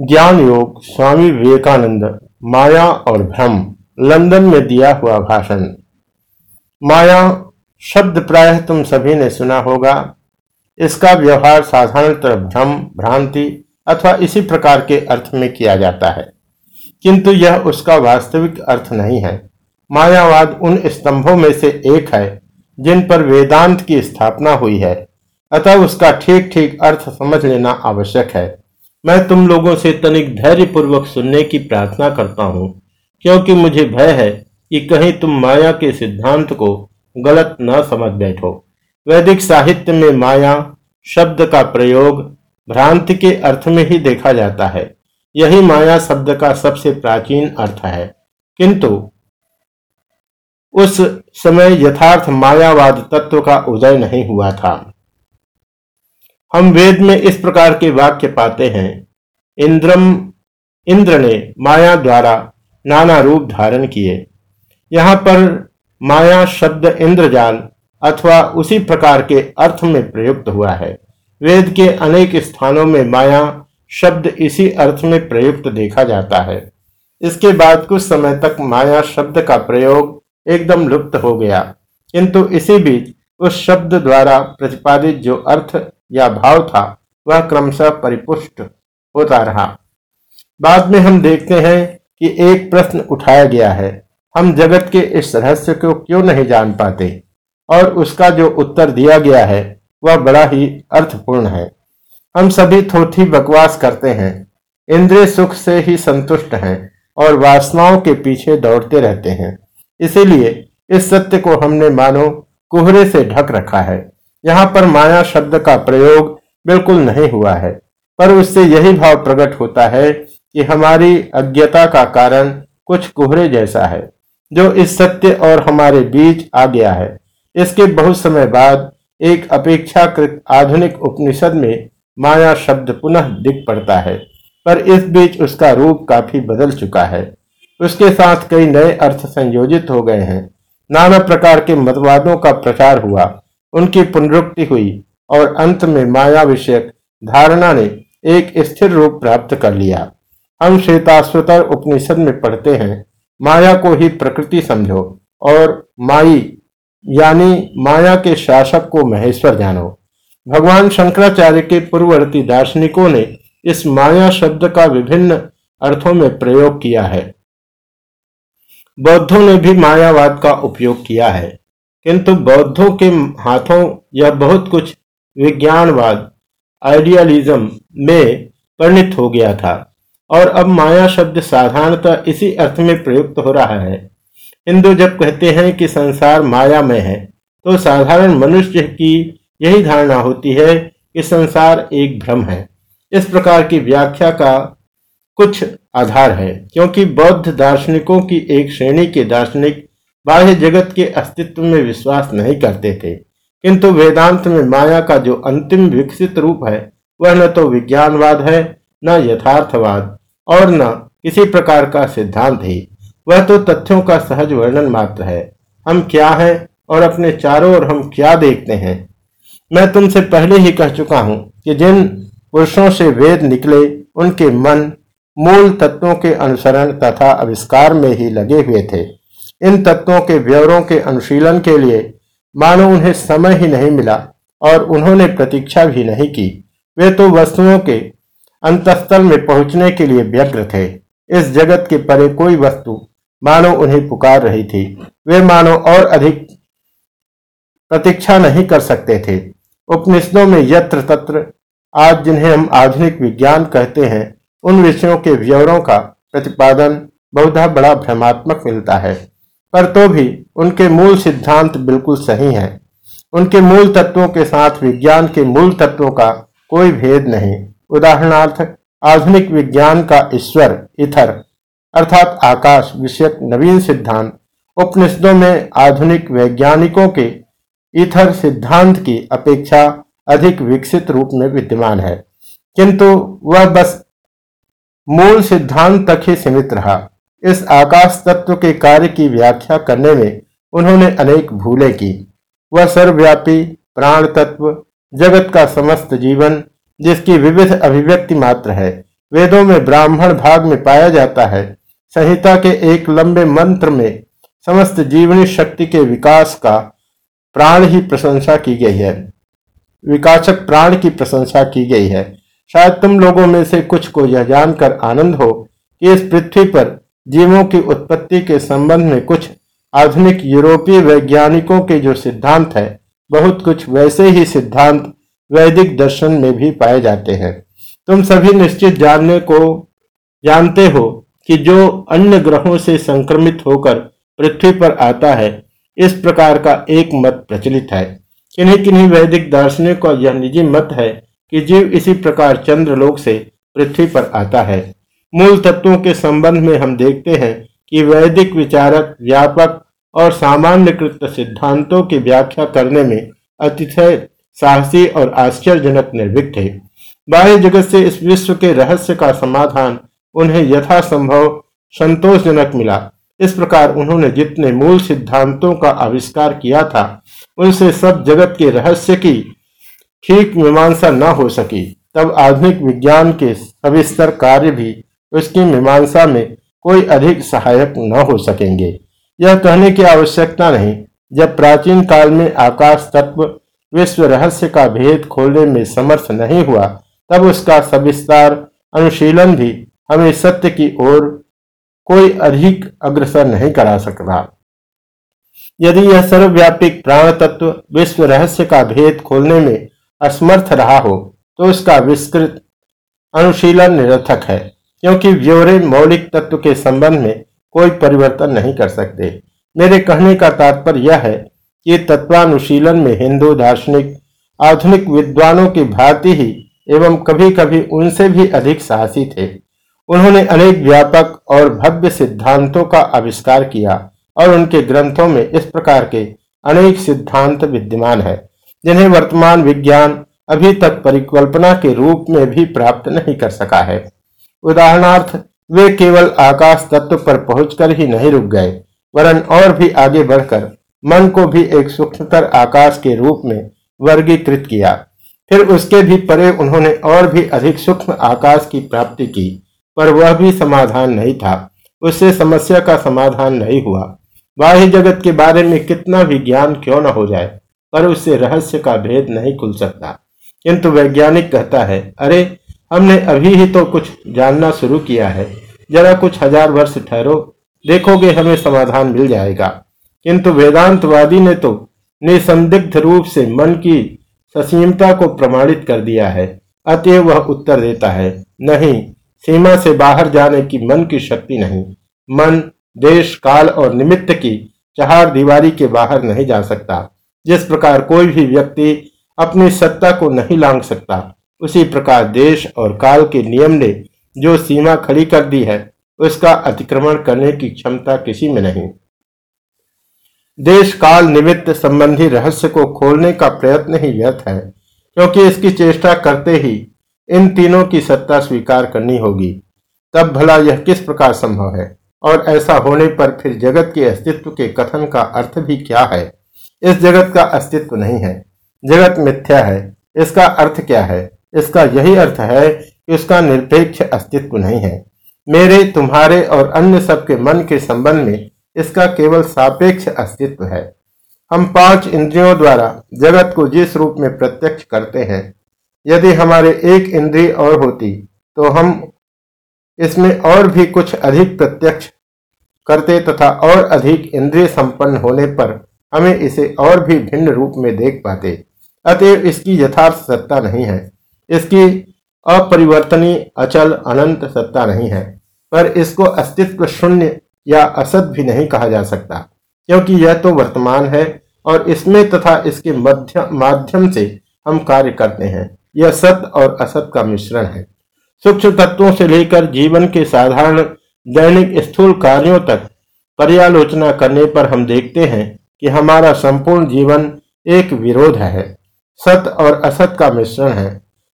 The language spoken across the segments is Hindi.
ज्ञान योग स्वामी विवेकानंद, माया और भ्रम, लंदन में दिया हुआ भाषण। माया, शब्द प्रायः तुम सभी ने सुना होगा। इसका व्यवहार साधारणतः भ्रम, भ्रांति अथवा इसी प्रकार के अर्थ में किया जाता है। किंतु यह उसका वास्तविक अर्थ नहीं है। मायावाद उन स्तंभों में से एक है, जिन पर वेदांत की स्थापना हुई है। अतः उसका ठीक ठीक अर्थ समझ लेना आवश्यक है। मैं तुम लोगों से तनिक धैर्य पूर्वक सुनने की प्रार्थना करता हूँ, क्योंकि मुझे भय है कि कहीं तुम माया के सिद्धांत को गलत न समझ बैठो। वैदिक साहित्य में माया शब्द का प्रयोग भ्रांति के अर्थ में ही देखा जाता है। यही माया शब्द का सबसे प्राचीन अर्थ है। किंतु उस समय यथार्थ मायावाद तत्व का उदय नहीं हुआ था। हम वेद में इस प्रकार के वाक्य पाते हैं। इंद्रम, इंद्र ने माया द्वारा नाना रूप धारण किए। यहाँ पर माया शब्द इंद्रजाल अथवा उसी प्रकार के अर्थ में प्रयुक्त हुआ है। वेद के अनेक स्थानों में माया शब्द इसी अर्थ में प्रयुक्त देखा जाता है। इसके बाद कुछ समय तक माया शब्द का प्रयोग एकदम लुप्त हो गया। किंतु इसी बीच उस शब्द द्वारा प्रतिपादित जो अर्थ या भाव था, वह क्रमशः परिपुष्ट होता रहा। बाद में हम देखते हैं कि एक प्रश्न उठाया गया है, हम जगत के इस रहस्य को क्यों नहीं जान पाते? और उसका जो उत्तर दिया गया है, वह बड़ा ही अर्थपूर्ण है। हम सभी थोथी बकवास करते हैं, इंद्रिय सुख से ही संतुष्ट हैं और वासनाओं के पीछे दौड़ते रहते हैं। इसीलिए इस सत्य को हमने मानो, कोहरे से ढक रखा है। यहाँ पर माया शब्द का प्रयोग बिल्कुल नहीं हुआ है, पर उससे यही भाव प्रकट होता है कि हमारी अज्ञता का कारण कुछ कोहरे जैसा है, जो इस सत्य और हमारे बीच आ गया है। इसके बहुत समय बाद एक अपेक्षाकृत आधुनिक उपनिषद में माया शब्द पुनः दिख पड़ता है, पर इस बीच उसका रूप काफ़ी बदल चुका है। उसके साथ कई नए अर्थ संयोजित हो गए हैं। नाना प्रकार के मतवादों का प्रचार हुआ। उनकी पुनरुक्ति हुई और अंत में माया विषयक धारणा ने एक स्थिर रूप प्राप्त कर लिया। हम श्वेताश्वतर उपनिषद में पढ़ते हैं, माया को ही प्रकृति समझो और माई, यानी माया के शासक को महेश्वर जानो। भगवान शंकराचार्य के पूर्ववर्ती दार्शनिकों ने इस माया शब्द का विभिन्न अर्थों में प्रयोग किया है। बौद्धों ने भी मायावाद का उपयोग किया है। किंतु बौद्धों के हाथों यह बहुत कुछ विज्ञानवाद आइडियलिज्म में परिणित हो गया था। और अब माया शब्द साधारणतः इसी अर्थ में प्रयुक्त हो रहा है। हिंदू जब कहते हैं कि संसार माया में है तो साधारण मनुष्य की यही धारणा होती है कि संसार एक भ्रम है। इस प्रकार की व्याख्या का कुछ आधार है, क्योंकि बौद्ध दार्शनिकों की एक श्रेणी के दार्शनिक बाह्य जगत के अस्तित्व में विश्वास नहीं करते थे। किंतु वेदांत में माया का जो अंतिम विकसित रूप है, वह न तो विज्ञानवाद है, न यथार्थवाद, और न किसी प्रकार का सिद्धांत ही। वह तो तथ्यों का सहज वर्णन मात्र है। हम क्या है और अपने चारों ओर हम क्या देखते हैं? मैं तुमसे पहले ही कह चुका हूँ कि जिन पुरुषों से वेद निकले, उनके मन मूल तत्वों के अनुसरण तथा आविष्कार में ही लगे हुए थे। इन तत्वों के व्यवरों के अनुशीलन के लिए मानो उन्हें समय ही नहीं मिला और उन्होंने प्रतीक्षा भी नहीं की। वे तो वस्तुओं के अंतस्थल में पहुँचने के लिए व्यग्र थे। इस जगत के परे कोई वस्तु मानो उन्हें पुकार रही थी। वे मानो और अधिक प्रतीक्षा नहीं कर सकते थे। उपनिषदों में यत्र तत्र आज जिन्हें हम आधुनिक विज्ञान कहते हैं, उन विषयों के व्यवरों का प्रतिपादन बहुधा बड़ा भ्रमात्मक मिलता है। पर तो भी उनके मूल सिद्धांत बिल्कुल सही हैं। उनके मूल तत्वों के साथ विज्ञान के मूल तत्वों का कोई भेद नहीं। उदाहरणार्थ, आधुनिक विज्ञान का ईश्वर, इथर, अर्थात आकाश, विषयक नवीन सिद्धांत, उपनिषदों में आधुनिक वैज्ञानिकों के इथर सिद्धांत की अपेक्षा अधिक विकसित रूप में विद्यमान है। किंतु वह बस मूल सिद्धांत तक ही सीमित रहा। इस आकाश तत्व के कार्य की व्याख्या करने में उन्होंने अनेक भूलें की। वह सर्वव्यापी, प्राण तत्व, जगत का समस्त जीवन, जिसकी विविध अभिव्यक्ति मात्र है, वेदों में ब्राह्मण भाग में पाया जाता है, संहिता के एक लंबे मंत्र में समस्त जीवनी शक्ति के विकास का प्राण ही प्रशंसा की गई है। विकासक प्राण की प्रशंसा की गई है। शायद तुम लोगों में से कुछ को यह जानकर आनंद हो कि इस पृथ्वी पर जीवों की उत्पत्ति के संबंध में कुछ आधुनिक यूरोपीय वैज्ञानिकों के जो सिद्धांत है, बहुत कुछ वैसे ही सिद्धांत वैदिक दर्शन में भी पाए जाते हैं। तुम सभी निश्चित जानने को, जानते हो कि जो अन्य ग्रहों से संक्रमित होकर पृथ्वी पर आता है, इस प्रकार का एक मत प्रचलित है। किन्हीं किन्हीं वैदिक दार्शनिक का यह निजी मत है कि जीव इसी प्रकार चंद्रलोक से पृथ्वी पर आता है। मूल तत्वों के संबंध में हम देखते हैं कि वैदिक विचारक, व्यापक और सामान्यकृत सिद्धांतों की व्याख्या करने में अतिशय साहसी और आश्चर्यजनक निर्भीक थे बाह्य जगत से इस विश्व के रहस्य का समाधान उन्हें यथासंभव संतोषजनक मिला। इस प्रकार उन्होंने जितने मूल सिद्धांतों का आविष्कार किया था, उनसे सब जगत के रहस्य की ठीक मीमांसा न हो सकी। तब आधुनिक विज्ञान के सविस्तर कार्य भी उसकी मीमांसा में कोई अधिक सहायक न हो सकेंगे। यह कहने की आवश्यकता नहीं, जब प्राचीन काल में आकाश तत्व विश्व रहस्य का भेद खोलने में समर्थ नहीं हुआ, तब उसका सविस्तार अनुशीलन भी हमें सत्य की ओर कोई अधिक अग्रसर नहीं करा सकता। यदि यह सर्वव्यापी प्राण तत्व विश्व रहस्य का भेद खोलने में असमर्थ रहा हो तो उसका विस्तृत अनुशीलन निरर्थक है। क्योंकि व्योरे मौलिक तत्व के संबंध में कोई परिवर्तन नहीं कर सकते। मेरे कहने का तात्पर्य यह है कि तत्वानुशीलन में हिंदू, दार्शनिक, आधुनिक विद्वानों की भांति ही एवं कभी कभी उनसे भी अधिक साहसी थे। उन्होंने अनेक व्यापक और भव्य सिद्धांतों का आविष्कार किया और उनके ग्रंथों में इस प्रकार के अनेक सिद्धांत विद्यमान है, जिन्हें वर्तमान विज्ञान अभी तक परिकल्पना के रूप में भी प्राप्त नहीं कर सका है। उदाहरणार्थ, वे केवल आकाश तत्व पर पहुंचकर ही नहीं रुक गए, वरन और भी आगे बढ़कर मन को भी एक सूक्ष्मतर आकाश के रूप में वर्गीकृत किया। फिर उसके भी परे उन्होंने और भी अधिक सूक्ष्म आकाश की प्राप्ति की, पर वह भी समाधान नहीं था। उससे समस्या का समाधान नहीं हुआ। बाह्य जगत के बारे में कितना भी ज्ञान क्यों न हो जाए, पर उससे रहस्य का भेद नहीं खुल सकता। किंतु वैज्ञानिक कहता है, अरे हमने अभी ही तो कुछ जानना शुरू किया है। जरा कुछ हज़ार वर्ष ठहरो, देखोगे हमें समाधान मिल जाएगा। किंतु वेदांतवादी ने तो निसंदिग्ध रूप से मन की ससीमता को प्रमाणित कर दिया है। अतएव वह उत्तर देता है, नहीं, सीमा से बाहर जाने की मन की शक्ति नहीं। मन देश, काल और निमित्त की चार दीवारी के बाहर नहीं जा सकता। जिस प्रकार कोई भी व्यक्ति अपनी सत्ता को नहीं लांग सकता उसी प्रकार देश और काल के नियम ने जो सीमा खड़ी कर दी है, उसका अतिक्रमण करने की क्षमता किसी में नहीं। देश काल निमित्त संबंधी रहस्य को खोलने का प्रयत्न ही व्यर्थ है, क्योंकि इसकी चेष्टा करते ही इन तीनों की सत्ता स्वीकार करनी होगी। तब भला यह किस प्रकार संभव है? और ऐसा होने पर फिर जगत के अस्तित्व के कथन का अर्थ भी क्या है? इस जगत का अस्तित्व नहीं है। जगत मिथ्या है। इसका अर्थ क्या है? इसका यही अर्थ है कि उसका निरपेक्ष अस्तित्व नहीं है। मेरे, तुम्हारे और अन्य सबके मन के संबंध में इसका केवल सापेक्ष अस्तित्व है। हम पाँच इंद्रियों द्वारा जगत को जिस रूप में प्रत्यक्ष करते हैं, यदि हमारे एक इंद्रिय और होती तो हम इसमें और भी कुछ अधिक प्रत्यक्ष करते तथा और अधिक इंद्रिय संपन्न होने पर हमें इसे और भी भिन्न रूप में देख पाते। अतएव इसकी यथार्थ सत्ता नहीं है। इसकी अपरिवर्तनीय अचल अनंत सत्ता नहीं है, पर इसको अस्तित्व शून्य या असत भी नहीं कहा जा सकता, क्योंकि यह तो वर्तमान है और इसमें तथा इसके मध्यम माध्यम से हम कार्य करते हैं। यह सत्य और असत का मिश्रण है। सूक्ष्म तत्वों से लेकर जीवन के साधारण दैनिक स्थूल कार्यों तक पर्यालोचना करने पर हम देखते हैं कि हमारा संपूर्ण जीवन एक विरोध है। सत्य और असत का मिश्रण है।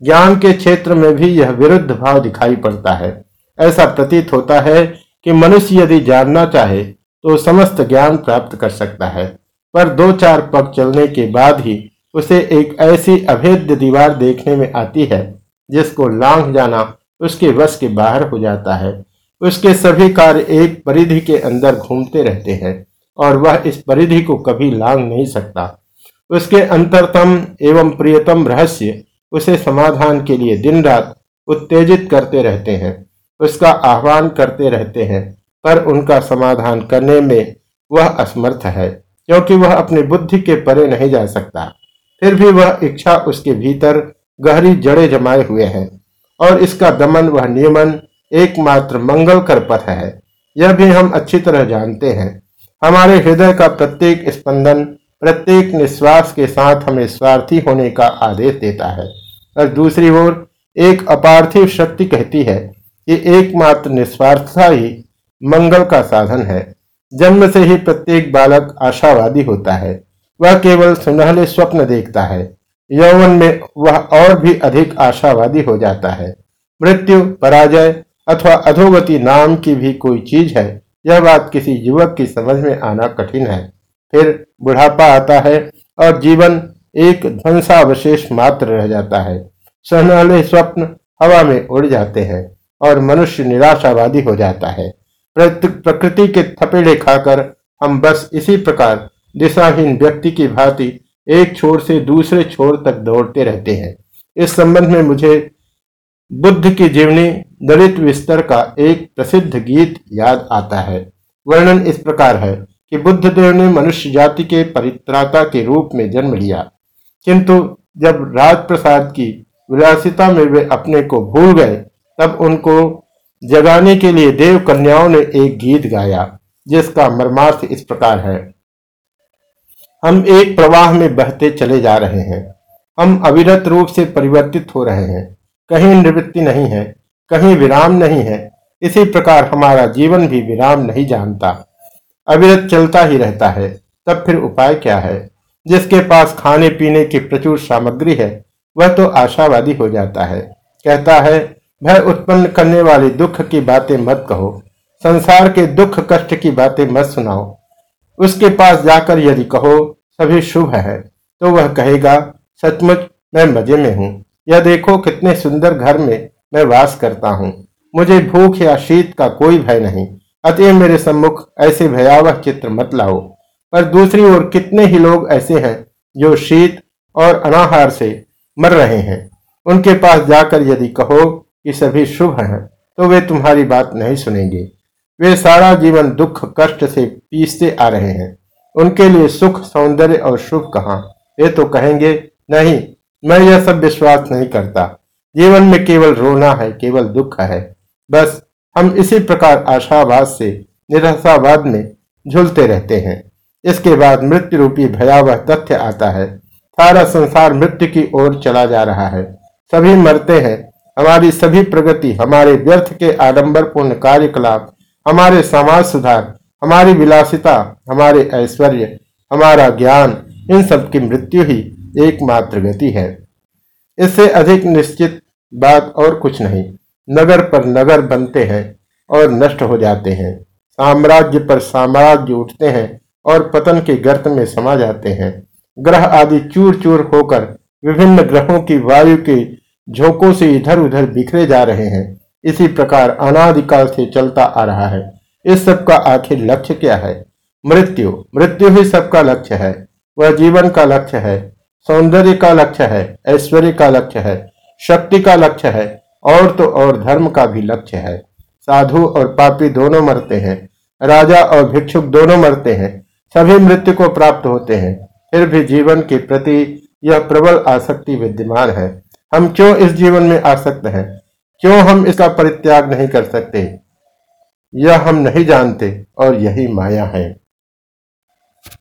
ज्ञान के क्षेत्र में भी यह विरुद्ध भाव दिखाई पड़ता है। ऐसा प्रतीत होता है कि मनुष्य यदि जानना चाहे तो समस्त ज्ञान प्राप्त कर सकता है। पर दो चार पग चलने के बाद ही उसे एक ऐसी अभेद्य दीवार देखने में आती है, जिसको लांघ जाना उसके वश के बाहर हो जाता है। उसके सभी कार्य एक परिधि के अंदर घूमते रहते हैं, और वह इस परिधि को कभी लांग नहीं सकता। उसके अंतरतम एवं प्रियतम रहस्य उसे समाधान के लिए दिन रात उत्तेजित करते रहते हैं, उसका आह्वान करते रहते हैं, पर उनका समाधान करने में वह असमर्थ है, क्योंकि वह अपनी बुद्धि के परे नहीं जा सकता। फिर भी वह इच्छा उसके भीतर गहरी जड़े जमाए हुए हैं, और इसका दमन वह नियमन एकमात्र मंगल कर पथ है। यह भी हम अच्छी तरह जानते हैं। हमारे हृदय का प्रत्येक स्पंदन, प्रत्येक निश्वास के साथ हमें स्वार्थी होने का आदेश देता है। और दूसरी ओर एक अपार्थिव शक्ति कहती है कि एकमात्र निस्वार्थता ही मंगल का साधन है। जन्म से ही प्रत्येक बालक आशावादी होता है। वह केवल सुनहले स्वप्न देखता है। यौवन में वह और भी अधिक आशावादी हो जाता है। मृत्यु, पराजय अथवा अधोगति नाम की भी कोई चीज़ है। यह बात किसी युवक की समझ में आना कठिन है। फिर बुढ़ापा आता है और जीवन एक ध्वंसावशेष मात्र रह जाता है। सुनहले स्वप्न हवा में उड़ जाते हैं और मनुष्य निराशावादी हो जाता है। प्रकृति के थपेड़े खाकर हम बस इसी प्रकार दिशाहीन व्यक्ति की भांति एक छोर से दूसरे छोर तक दौड़ते रहते हैं। इस संबंध में मुझे बुद्ध की जीवनी दलित विस्तर का एक प्रसिद्ध गीत याद आता है। वर्णन इस प्रकार है कि बुद्ध देव ने मनुष्य जाति के परित्राता के रूप में जन्म लिया। किंतु जब राजप्रसाद की विलासिता में वे अपने को भूल गए, तब उनको जगाने के लिए देव कन्याओं ने एक गीत गाया, जिसका मर्मार्थ इस प्रकार है। हम एक प्रवाह में बहते चले जा रहे हैं। हम अविरत रूप से परिवर्तित हो रहे हैं। कहीं निवृत्ति नहीं है, कहीं विराम नहीं है। इसी प्रकार हमारा जीवन भी विराम नहीं जानता। अविरत चलता ही रहता है। तब फिर उपाय क्या है? जिसके पास खाने पीने की प्रचुर सामग्री है, वह तो आशावादी हो जाता है। कहता है, भय उत्पन्न करने वाली दुख की बातें मत कहो, संसार के दुख कष्ट की बातें मत सुनाओ। उसके पास जाकर यदि कहो, सभी शुभ है। तो वह कहेगा, सचमुच मैं मज़े में हूँ। यह देखो कितने सुंदर घर में मैं वास करता हूँ। मुझे भूख या शीत का कोई भय नहीं। अतः मेरे सम्मुख ऐसे भयावह चित्र मत लाओ। पर दूसरी ओर कितने ही लोग ऐसे हैं जो शीत और अनाहार से मर रहे हैं। उनके पास जाकर यदि कहो कि सभी शुभ हैं तो वे तुम्हारी बात नहीं सुनेंगे। वे सारा जीवन दुख कष्ट से पीसते आ रहे हैं। उनके लिए सुख, सौंदर्य और शुभ कहा? वे तो कहेंगे, नहीं, मैं यह सब विश्वास नहीं करता। जीवन में केवल रोना है, केवल दुख है। बस हम इसी प्रकार आशावाद से, निराशावाद में झूलते रहते हैं। इसके बाद मृत्यु रूपी भयावह तथ्य आता है। सारा संसार मृत्यु की ओर चला जा रहा है। सभी मरते हैं। हमारी सभी प्रगति, हमारे व्यर्थ के आडंबरपूर्ण कार्यकलाप, हमारे समाज सुधार, हमारी विलासिता, हमारे ऐश्वर्य, हमारा ज्ञान, इन सब की मृत्यु ही एकमात्र गति है। इससे अधिक निश्चित बात और कुछ नहीं। नगर पर नगर बनते हैं और नष्ट हो जाते हैं। साम्राज्य पर साम्राज्य उठते हैं। और पतन के गर्त में समा जाते हैं। ग्रह आदि चूर चूर होकर विभिन्न ग्रहों की वायु के झोंकों से इधर उधर बिखरे जा रहे हैं। इसी प्रकार अनादिकाल से चलता आ रहा है। इस सब का आखिर लक्ष्य क्या है? मृत्यु। मृत्यु ही सबका लक्ष्य है। वह जीवन का लक्ष्य है। सौंदर्य का लक्ष्य है। ऐश्वर्य का लक्ष्य है। शक्ति का लक्ष्य है। और तो और धर्म का भी लक्ष्य है। साधु और पापी दोनों मरते हैं। राजा और भिक्षुक दोनों मरते हैं। सभी मृत्यु को प्राप्त होते हैं, फिर भी जीवन के प्रति यह प्रबल आसक्ति विद्यमान है। हम क्यों इस जीवन में आसक्त हैं? क्यों हम इसका परित्याग नहीं कर सकते? यह हम नहीं जानते और यही माया है।